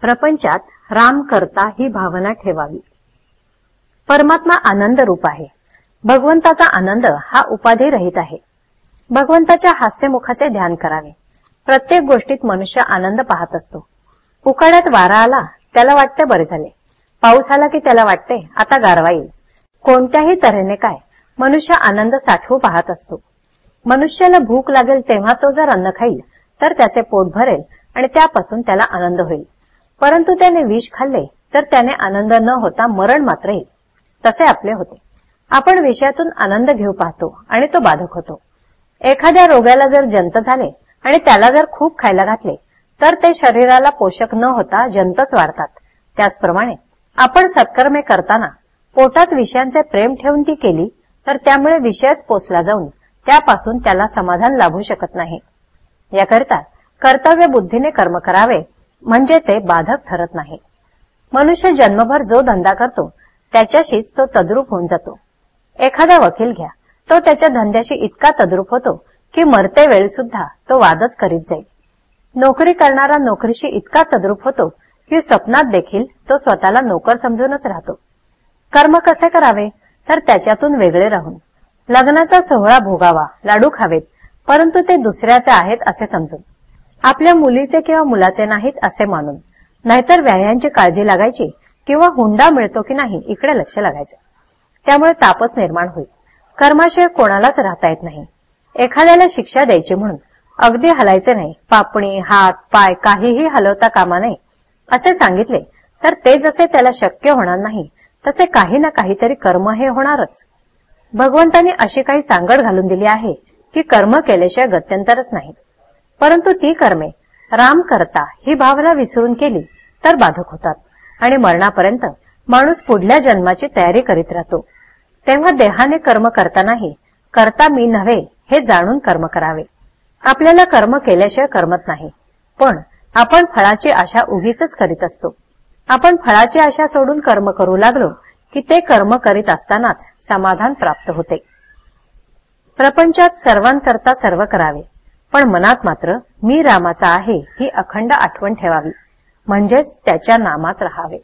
प्रपंचात राम करता ही भावना ठेवावी. परमात्मा आनंद रूप आहे. भगवंताचा आनंद हा उपाधी रहित आहे. भगवंताच्या हास्यमुखाचे ध्यान करावे. प्रत्येक गोष्टीत मनुष्य आनंद पाहत असतो. उकाड्यात वारा आला त्याला वाटते बरे झाले. पाऊस आला की त्याला वाटते आता गारवा येईल. कोणत्याही तऱ्हेने काय मनुष्य आनंद साठवू पाहत असतो. मनुष्याला भूक लागेल तेव्हा तो जर अन्न खाईल तर त्याचे पोट भरेल आणि त्यापासून त्याला आनंद होईल. परंतु त्याने विष खाल्ले तर त्याने आनंद न होता मरण मात्र येईल तसे आपले होते. आपण विषयातून आनंद घेऊ पाहतो आणि तो बाधक होतो. एखाद्या रोग्याला जर जंत झाले आणि त्याला जर खूप खायला घातले तर ते शरीराला पोषक न होता जंतच वाढतात. त्याचप्रमाणे आपण सत्कर्मे करताना पोटात विषयांचे प्रेम ठेवून ती केली तर त्यामुळे विषयच पोचला जाऊन त्यापासून त्याला समाधान लाभू शकत नाही. याकरिता कर्तव्य बुद्धीने कर्म करावे म्हणजे ते बाधक ठरत नाही. मनुष्य जन्मभर जो धंदा करतो त्याच्याशीच तो तद्रूप होऊन जातो. एखादा वकील घ्या तो त्याच्या धंद्याशी इतका तद्रूप होतो की मरते वेळ सुद्धा तो वादच करीत जाईल. नोकरी करणारा नोकरीशी इतका तद्रूप होतो की स्वप्नात देखील तो स्वतःला नोकर समजूनच राहतो. कर्म कसे करावे? तर त्याच्यातून वेगळे राहून. लग्नाचा सोहळा भोगावा लाडू खावेत परंतु ते दुसऱ्याचे आहेत असे समजून. आपल्या मुलीचे किंवा मुलाचे नाहीत असे मानून. नाहीतर व्यायांची काळजी लागायची किंवा हुंडा मिळतो की नाही इकडे लक्ष लागायचं. त्यामुळे तापच निर्माण होईल. कर्माशिवाय कोणालाच राहता येत नाही. एखाद्याला शिक्षा द्यायची म्हणून अगदी हलायचे नाही. पापणी हात पाय काहीही हलवता कामा नये असे सांगितले तर ते जसे त्याला शक्य होणार नाही तसे काही ना काहीतरी कर्म हे होणारच. भगवंतांनी अशी काही सांगड घालून दिली आहे की कर्म केल्याशिवाय गत्यंतरच नाही. परंतु ती कर्मे राम करता ही भावना विसरून केली तर बाधक होतात. आणि मरणापर्यंत माणूस पुढल्या जन्माची तयारी करीत राहतो. तेव्हा देहाने कर्म करतानाही करता मी नव्हे हे जाणून कर्म करावे. आपल्याला कर्म केल्याशिवाय करमत नाही. पण आपण फळाची आशा उगीच करीत असतो. आपण फळाची आशा सोडून कर्म करू लागलो की ते कर्म करीत असतानाच समाधान प्राप्त होते. प्रपंचात सर्वांकरता सर्व करावे. पण मनात मात्र मी रामाचा आहे ही अखंड आठवण ठेवावी. म्हणजेच त्याच्या नामात राहावे.